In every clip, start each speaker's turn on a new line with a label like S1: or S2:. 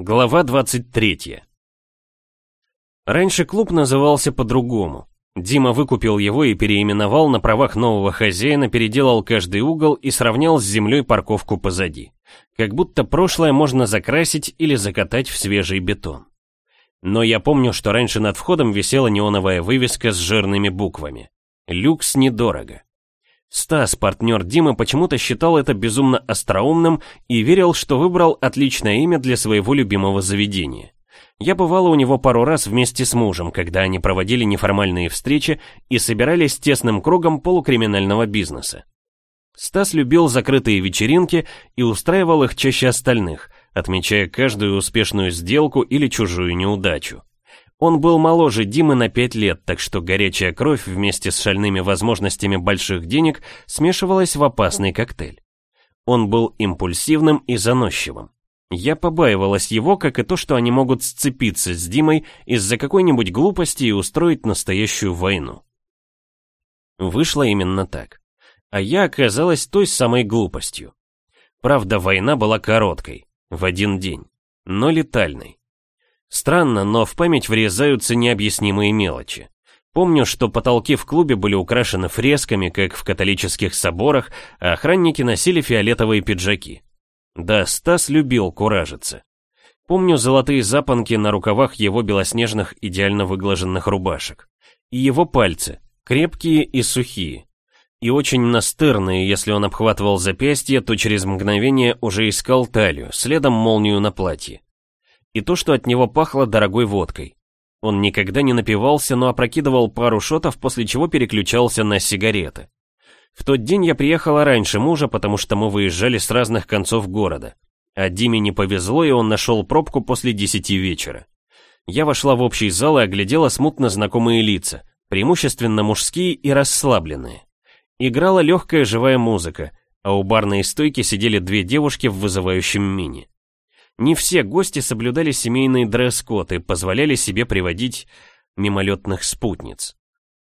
S1: Глава 23 Раньше клуб назывался по-другому. Дима выкупил его и переименовал на правах нового хозяина, переделал каждый угол и сравнял с землей парковку позади. Как будто прошлое можно закрасить или закатать в свежий бетон. Но я помню, что раньше над входом висела неоновая вывеска с жирными буквами. «Люкс недорого». Стас, партнер Димы, почему-то считал это безумно остроумным и верил, что выбрал отличное имя для своего любимого заведения. Я бывала у него пару раз вместе с мужем, когда они проводили неформальные встречи и собирались тесным кругом полукриминального бизнеса. Стас любил закрытые вечеринки и устраивал их чаще остальных, отмечая каждую успешную сделку или чужую неудачу. Он был моложе Димы на 5 лет, так что горячая кровь вместе с шальными возможностями больших денег смешивалась в опасный коктейль. Он был импульсивным и заносчивым. Я побаивалась его, как и то, что они могут сцепиться с Димой из-за какой-нибудь глупости и устроить настоящую войну. Вышло именно так. А я оказалась той самой глупостью. Правда, война была короткой, в один день, но летальной. Странно, но в память врезаются необъяснимые мелочи. Помню, что потолки в клубе были украшены фресками, как в католических соборах, а охранники носили фиолетовые пиджаки. Да, Стас любил куражиться. Помню золотые запонки на рукавах его белоснежных идеально выглаженных рубашек. И его пальцы, крепкие и сухие. И очень настырные, если он обхватывал запястье, то через мгновение уже искал талию, следом молнию на платье и то, что от него пахло дорогой водкой. Он никогда не напивался, но опрокидывал пару шотов, после чего переключался на сигареты. В тот день я приехала раньше мужа, потому что мы выезжали с разных концов города. А Диме не повезло, и он нашел пробку после десяти вечера. Я вошла в общий зал и оглядела смутно знакомые лица, преимущественно мужские и расслабленные. Играла легкая живая музыка, а у барной стойки сидели две девушки в вызывающем мини. Не все гости соблюдали семейный дресс-код и позволяли себе приводить мимолетных спутниц.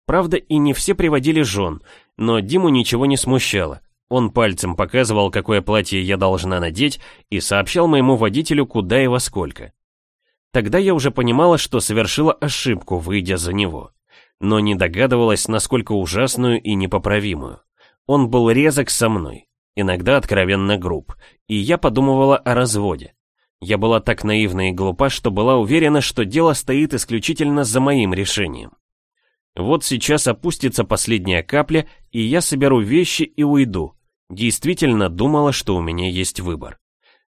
S1: Правда, и не все приводили жен, но Диму ничего не смущало. Он пальцем показывал, какое платье я должна надеть, и сообщал моему водителю, куда и во сколько. Тогда я уже понимала, что совершила ошибку, выйдя за него. Но не догадывалась, насколько ужасную и непоправимую. Он был резок со мной, иногда откровенно груб, и я подумывала о разводе. Я была так наивна и глупа, что была уверена, что дело стоит исключительно за моим решением. Вот сейчас опустится последняя капля, и я соберу вещи и уйду. Действительно думала, что у меня есть выбор.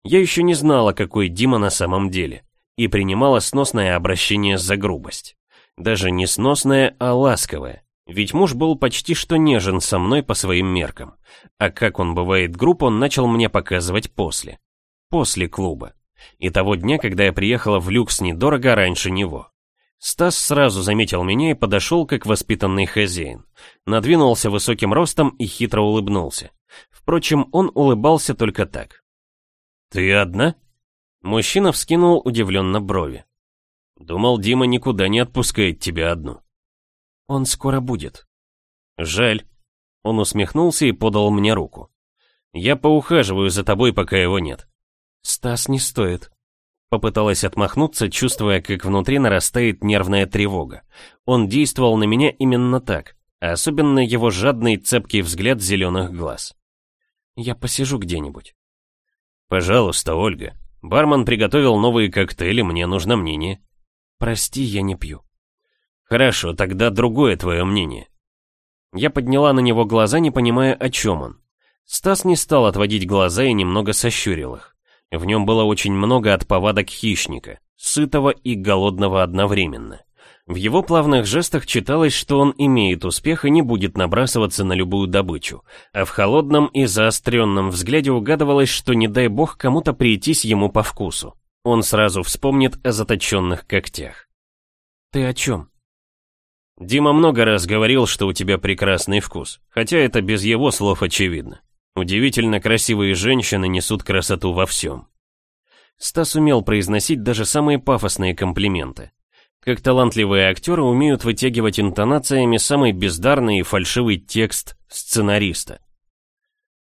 S1: Я еще не знала, какой Дима на самом деле, и принимала сносное обращение за грубость. Даже не сносное, а ласковое. Ведь муж был почти что нежен со мной по своим меркам. А как он бывает груб, он начал мне показывать после. После клуба и того дня, когда я приехала в люкс недорого раньше него. Стас сразу заметил меня и подошел как воспитанный хозяин. Надвинулся высоким ростом и хитро улыбнулся. Впрочем, он улыбался только так. «Ты одна?» Мужчина вскинул удивленно брови. «Думал, Дима никуда не отпускает тебя одну». «Он скоро будет». «Жаль». Он усмехнулся и подал мне руку. «Я поухаживаю за тобой, пока его нет». «Стас, не стоит». Попыталась отмахнуться, чувствуя, как внутри нарастает нервная тревога. Он действовал на меня именно так, а особенно его жадный цепкий взгляд зеленых глаз. «Я посижу где-нибудь». «Пожалуйста, Ольга. Бармен приготовил новые коктейли, мне нужно мнение». «Прости, я не пью». «Хорошо, тогда другое твое мнение». Я подняла на него глаза, не понимая, о чем он. Стас не стал отводить глаза и немного сощурил их. В нем было очень много от повадок хищника, сытого и голодного одновременно. В его плавных жестах читалось, что он имеет успех и не будет набрасываться на любую добычу, а в холодном и заостренном взгляде угадывалось, что не дай бог кому-то прийтись ему по вкусу. Он сразу вспомнит о заточенных когтях. «Ты о чем?» «Дима много раз говорил, что у тебя прекрасный вкус, хотя это без его слов очевидно. Удивительно красивые женщины несут красоту во всем. Стас умел произносить даже самые пафосные комплименты. Как талантливые актеры умеют вытягивать интонациями самый бездарный и фальшивый текст сценариста.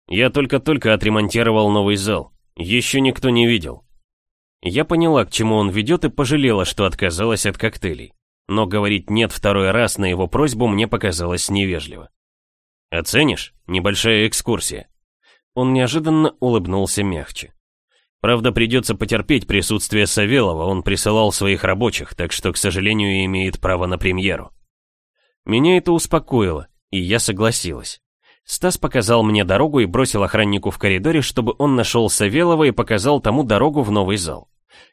S1: Я только-только отремонтировал новый зал. Еще никто не видел. Я поняла, к чему он ведет, и пожалела, что отказалась от коктейлей. Но говорить «нет» второй раз на его просьбу мне показалось невежливо. «Оценишь? Небольшая экскурсия». Он неожиданно улыбнулся мягче. Правда, придется потерпеть присутствие Савелова, он присылал своих рабочих, так что, к сожалению, имеет право на премьеру. Меня это успокоило, и я согласилась. Стас показал мне дорогу и бросил охраннику в коридоре, чтобы он нашел Савелова и показал тому дорогу в новый зал.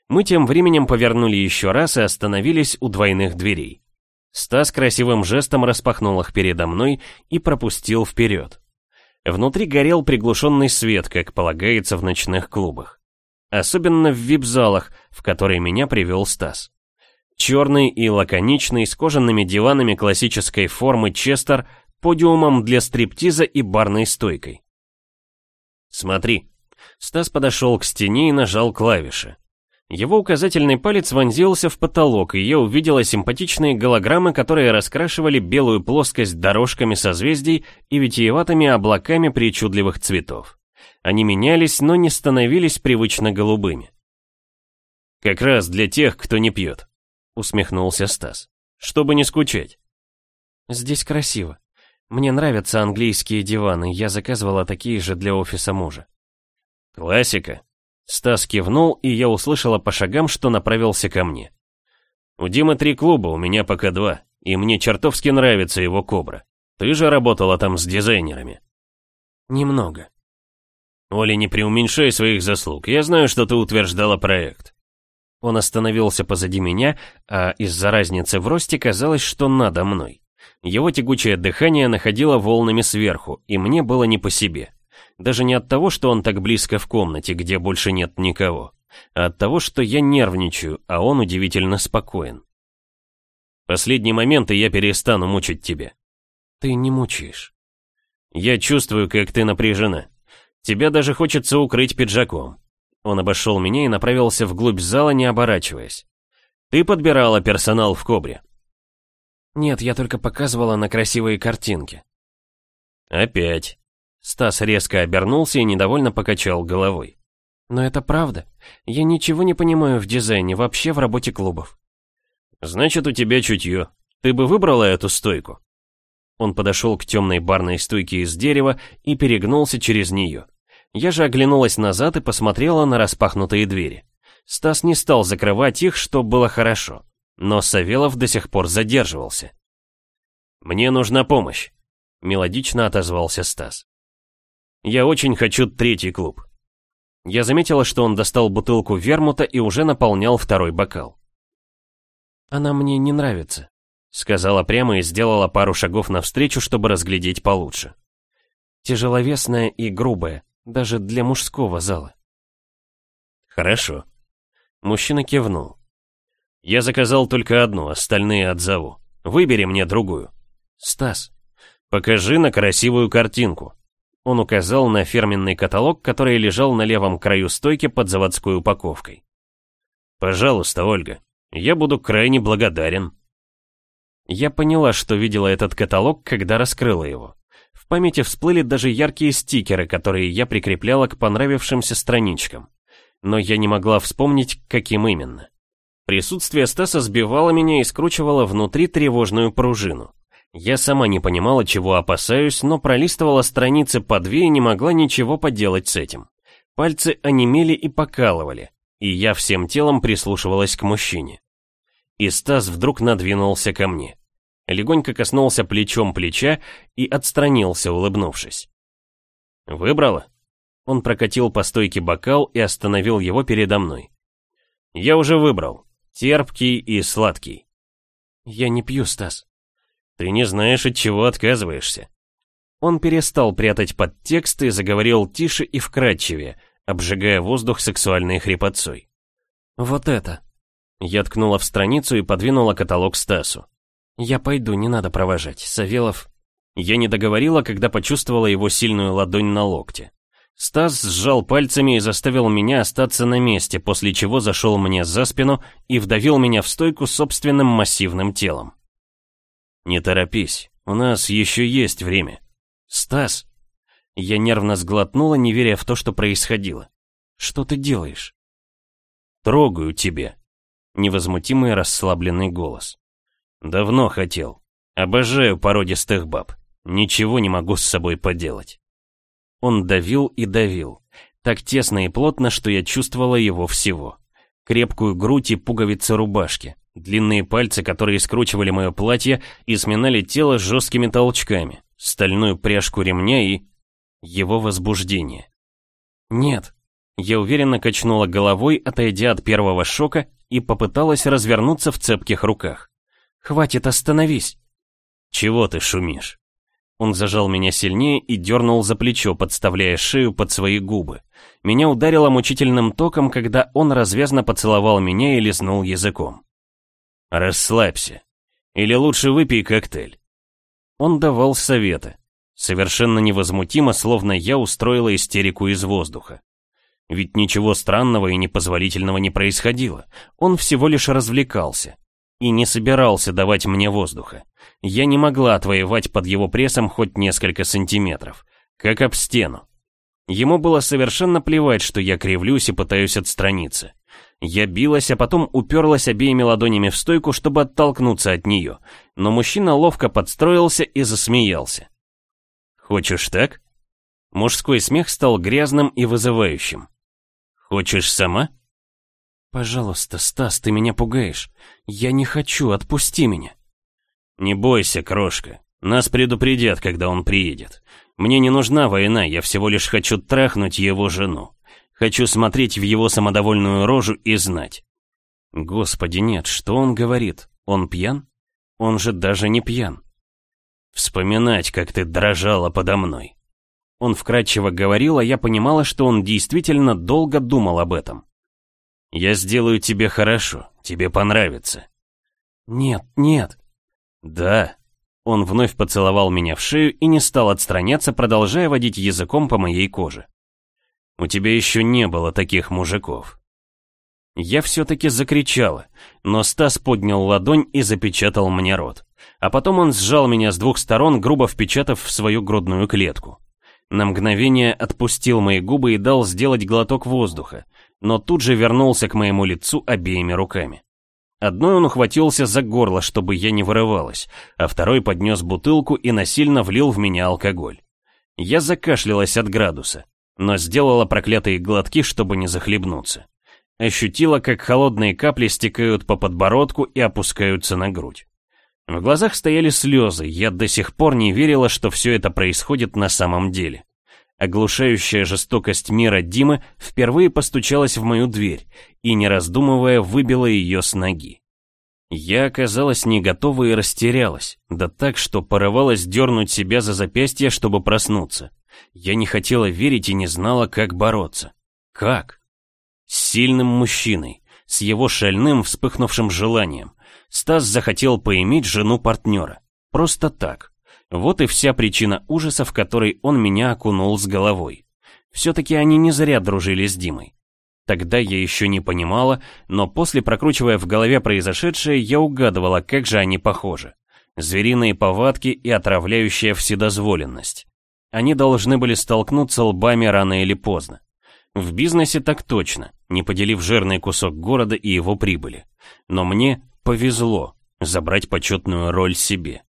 S1: Мы тем временем повернули еще раз и остановились у двойных дверей. Стас красивым жестом распахнул их передо мной и пропустил вперед. Внутри горел приглушенный свет, как полагается в ночных клубах. Особенно в вип-залах, в которые меня привел Стас. Черный и лаконичный, с кожаными диванами классической формы Честер, подиумом для стриптиза и барной стойкой. «Смотри». Стас подошел к стене и нажал клавиши. Его указательный палец вонзился в потолок, и я увидела симпатичные голограммы, которые раскрашивали белую плоскость дорожками созвездий и витиеватыми облаками причудливых цветов. Они менялись, но не становились привычно голубыми. «Как раз для тех, кто не пьет», — усмехнулся Стас. «Чтобы не скучать». «Здесь красиво. Мне нравятся английские диваны, я заказывала такие же для офиса мужа». «Классика», Стас кивнул, и я услышала по шагам, что направился ко мне. «У Димы три клуба, у меня пока два, и мне чертовски нравится его кобра. Ты же работала там с дизайнерами».
S2: «Немного».
S1: «Оля, не преуменьшай своих заслуг, я знаю, что ты утверждала проект».
S2: Он остановился позади меня, а из-за разницы в росте казалось, что надо мной. Его тягучее дыхание находило волнами сверху, и мне было не по себе. Даже не от того, что он так близко в комнате, где больше нет никого, а от того, что я нервничаю, а он удивительно спокоен.
S1: Последний момент, и я перестану мучить тебя.
S2: Ты не мучаешь.
S1: Я чувствую, как ты напряжена. Тебя даже хочется укрыть пиджаком. Он обошел меня и направился вглубь зала, не оборачиваясь. Ты подбирала персонал в Кобре.
S2: Нет, я только показывала на красивые картинки.
S1: Опять. Стас резко обернулся и недовольно покачал головой.
S2: «Но это правда. Я ничего не понимаю в дизайне, вообще в работе клубов».
S1: «Значит, у тебя чутье. Ты бы выбрала эту стойку?» Он подошел к темной барной стойке из дерева и перегнулся через нее. Я же оглянулась назад и посмотрела на распахнутые двери. Стас не стал закрывать их, что было хорошо. Но Савелов до сих пор задерживался. «Мне нужна помощь», — мелодично отозвался Стас. Я очень хочу третий клуб. Я заметила, что он достал бутылку вермута и уже наполнял второй бокал.
S2: «Она мне не нравится», — сказала прямо и сделала пару шагов навстречу, чтобы разглядеть получше. «Тяжеловесная и грубая, даже для мужского зала».
S1: «Хорошо». Мужчина кивнул. «Я заказал только одну, остальные отзову. Выбери мне другую».
S2: «Стас».
S1: «Покажи на красивую картинку». Он указал на фирменный каталог, который лежал на левом краю стойки под заводской упаковкой. «Пожалуйста, Ольга, я буду крайне благодарен».
S2: Я поняла, что видела этот каталог, когда раскрыла его. В памяти всплыли даже яркие стикеры, которые я прикрепляла к понравившимся страничкам. Но я не могла вспомнить, каким именно. Присутствие Стаса сбивало меня и скручивало внутри тревожную пружину. Я сама не понимала, чего опасаюсь, но пролистывала страницы по две и не могла ничего поделать с этим. Пальцы онемели и покалывали, и я всем телом прислушивалась к мужчине. И Стас вдруг надвинулся ко мне. Легонько коснулся плечом плеча и отстранился, улыбнувшись.
S1: «Выбрала?» Он прокатил по стойке бокал и остановил его передо мной. «Я уже выбрал. Терпкий и сладкий».
S2: «Я не пью, Стас».
S1: Ты не знаешь, от чего отказываешься.
S2: Он перестал прятать подтексты и заговорил тише и вкрадчивее, обжигая воздух сексуальной хрипотцой. «Вот это!» Я ткнула в страницу и подвинула каталог Стасу. «Я пойду, не надо провожать. Савелов...» Я не договорила, когда почувствовала его сильную ладонь на локте. Стас сжал пальцами и заставил меня остаться на месте, после чего зашел мне за спину и вдавил меня в стойку собственным массивным телом.
S1: «Не торопись, у нас еще есть время».
S2: «Стас!» Я нервно сглотнула, не веря в то, что происходило. «Что ты делаешь?»
S1: Трогаю тебя. Невозмутимый расслабленный голос. Давно хотел. Обожаю породистых баб. Ничего не могу с собой поделать. Он давил и давил. Так тесно и плотно, что я чувствовала его всего. Крепкую грудь и пуговицы рубашки. Длинные пальцы, которые скручивали мое платье и сминали тело жесткими толчками. Стальную пряжку ремня и... Его возбуждение. Нет. Я уверенно качнула головой, отойдя от первого шока, и попыталась развернуться в цепких руках. «Хватит, остановись!» «Чего ты шумишь?» Он зажал меня сильнее и дернул за плечо, подставляя шею под свои губы. Меня ударило мучительным током, когда он развязно поцеловал меня и лизнул языком. «Расслабься. Или лучше выпей коктейль». Он давал советы. Совершенно невозмутимо, словно я устроила истерику из воздуха. Ведь ничего странного и непозволительного не происходило. Он всего лишь развлекался. И не собирался давать мне воздуха. Я не могла отвоевать под его прессом хоть несколько сантиметров. Как об стену. Ему было совершенно плевать, что я кривлюсь и пытаюсь отстраниться. Я билась, а потом уперлась обеими ладонями в стойку, чтобы оттолкнуться от нее. Но мужчина ловко подстроился и засмеялся. «Хочешь так?» Мужской смех стал грязным и вызывающим. Хочешь сама? Пожалуйста, Стас, ты меня пугаешь. Я не хочу, отпусти меня. Не бойся, крошка. Нас предупредят, когда он приедет. Мне не нужна война, я всего лишь хочу трахнуть его жену. Хочу смотреть в его самодовольную рожу и знать. Господи, нет, что он говорит? Он пьян? Он же даже не пьян. Вспоминать, как ты дрожала подо мной. Он вкратчиво говорил, а я понимала, что он действительно долго думал об этом. «Я сделаю тебе хорошо, тебе понравится». «Нет, нет». «Да». Он вновь поцеловал меня в шею и не стал отстраняться, продолжая водить языком по моей коже. «У тебя еще не было таких мужиков». Я все-таки закричала, но Стас поднял ладонь и запечатал мне рот. А потом он сжал меня с двух сторон, грубо впечатав в свою грудную клетку. На мгновение отпустил мои губы и дал сделать глоток воздуха, но тут же вернулся к моему лицу обеими руками. Одной он ухватился за горло, чтобы я не вырывалась, а второй поднес бутылку и насильно влил в меня алкоголь. Я закашлялась от градуса, но сделала проклятые глотки, чтобы не захлебнуться. Ощутила, как холодные капли стекают по подбородку и опускаются на грудь. В глазах стояли слезы, я до сих пор не верила, что все это происходит на самом деле. Оглушающая жестокость мира Димы впервые постучалась в мою дверь и, не раздумывая, выбила ее с ноги. Я оказалась не готова и растерялась, да так, что порывалась дернуть себя за запястье, чтобы проснуться. Я не хотела верить и не знала, как бороться. Как? С сильным мужчиной, с его шальным вспыхнувшим желанием, Стас захотел поиметь жену партнера. Просто так. Вот и вся причина ужаса, в которой он меня окунул с головой. Все-таки они не зря дружили с Димой. Тогда я еще не понимала, но после прокручивая в голове произошедшее, я угадывала, как же они похожи. Звериные повадки и отравляющая вседозволенность. Они должны были столкнуться лбами рано или поздно. В бизнесе так точно, не поделив жирный кусок города и его прибыли. Но мне Повезло забрать почетную роль себе.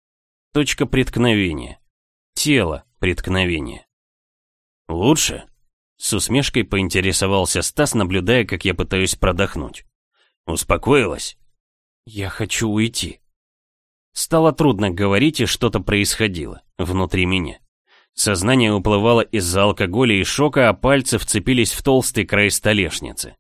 S1: Точка преткновения. Тело преткновения. Лучше? С усмешкой поинтересовался Стас, наблюдая, как я пытаюсь продохнуть. Успокоилась? Я хочу уйти. Стало трудно говорить, и что-то происходило внутри меня. Сознание уплывало из-за алкоголя и шока, а пальцы вцепились в толстый край столешницы.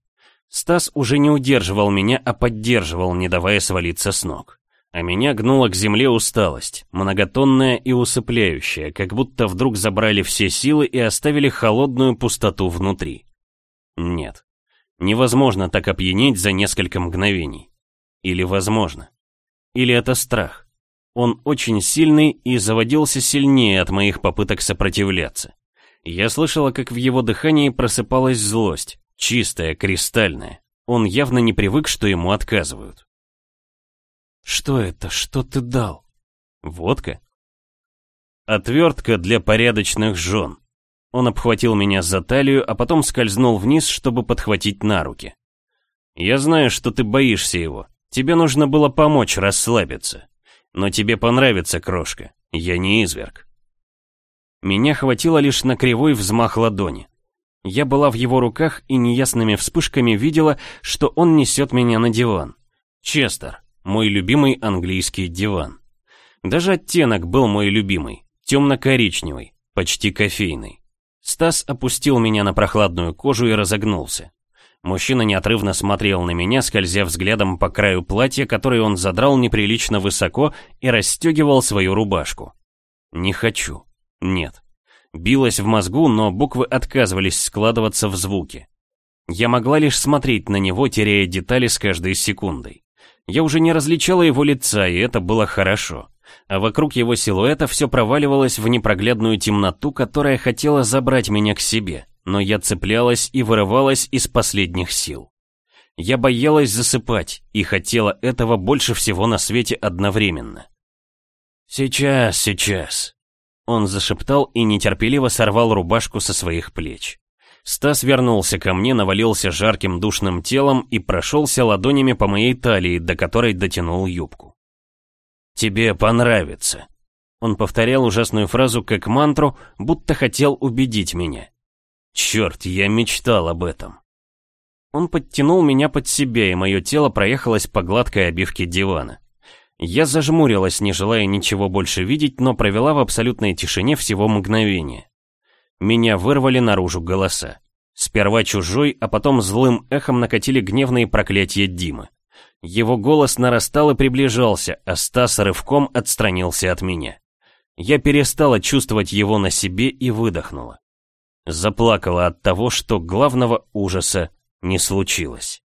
S1: Стас уже не удерживал меня, а поддерживал, не давая свалиться с ног. А меня гнула к земле усталость, многотонная и усыпляющая, как будто вдруг забрали все силы и оставили холодную пустоту внутри. Нет, невозможно так опьянеть за несколько мгновений. Или возможно. Или это страх. Он очень сильный и заводился сильнее от моих попыток сопротивляться. Я слышала, как в его дыхании просыпалась злость, Чистая, кристальная. Он явно не привык, что ему отказывают. «Что это? Что ты дал?» «Водка?» «Отвертка для порядочных жен». Он обхватил меня за талию, а потом скользнул вниз, чтобы подхватить на руки. Я знаю, что ты боишься его. Тебе нужно было помочь расслабиться. Но тебе понравится, крошка. Я не изверг. Меня хватило лишь на кривой взмах ладони. Я была в его руках и неясными вспышками видела, что он несет меня на диван. Честер, мой любимый английский диван. Даже оттенок был мой любимый, темно-коричневый, почти кофейный. Стас опустил меня на прохладную кожу и разогнулся. Мужчина неотрывно смотрел на меня, скользя взглядом по краю платья, которое он задрал неприлично высоко и расстегивал свою рубашку. Не хочу. Нет. Билось в мозгу, но буквы отказывались складываться в звуки. Я могла лишь смотреть на него, теряя детали с каждой секундой. Я уже не различала его лица, и это было хорошо а вокруг его силуэта все проваливалось в непроглядную темноту, которая хотела забрать меня к себе, но я цеплялась и вырывалась из последних сил. Я боялась засыпать и хотела этого больше всего на свете одновременно. «Сейчас, сейчас», — он зашептал и нетерпеливо сорвал рубашку со своих плеч. Стас вернулся ко мне, навалился жарким душным телом и прошелся ладонями по моей талии, до которой дотянул юбку. «Тебе понравится». Он повторял ужасную фразу как мантру, будто хотел убедить меня. Черт, я мечтал об этом. Он подтянул меня под себя, и мое тело проехалось по гладкой обивке дивана. Я зажмурилась, не желая ничего больше видеть, но провела в абсолютной тишине всего мгновения. Меня вырвали наружу голоса. Сперва чужой, а потом злым эхом накатили гневные проклятия Димы. Его голос нарастал и приближался, а Стас рывком отстранился от меня. Я перестала чувствовать его на себе и выдохнула. Заплакала от того, что главного ужаса не случилось.